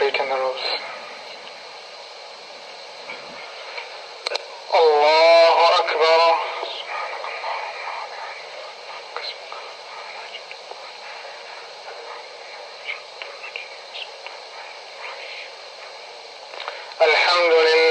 straighten the rows. الله أكبر الحمد لله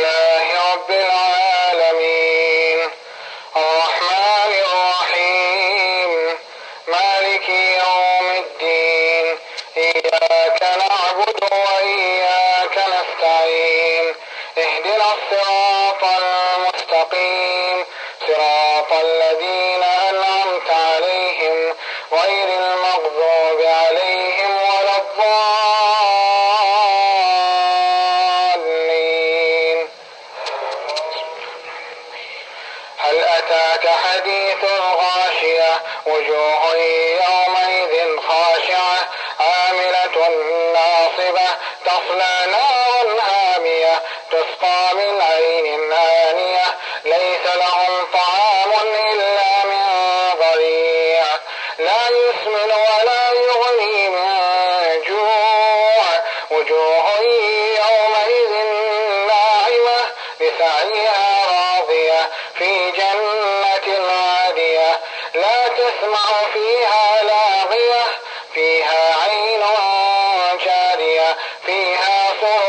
الصراط المستقيم صراط الذين أنعمت عليهم غير المغضوب عليهم ولا الضالين. هل أتاك حديث الغاشية؟ وجوه يومئذ خاشعة عاملة ناصبة تصلى نارا تسقى من عين آنية ليس لهم طعام إلا من ضريع. لا يسمن ولا يغني من جوع. وجوه يومئذ ناعمة لسعيها راضية في جنة عالية لا تسمع فيها لاغية فيها عين جارية فيها سرر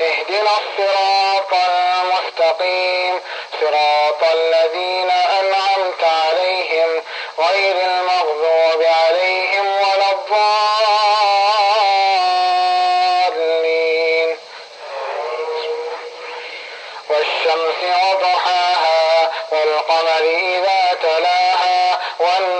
اهدنا الصراط المستقيم. صراط الذين أنعمت عليهم غير المغضوب عليهم ولا الضالين. والشمس وضحاها والقمر إذا تلاها والنهار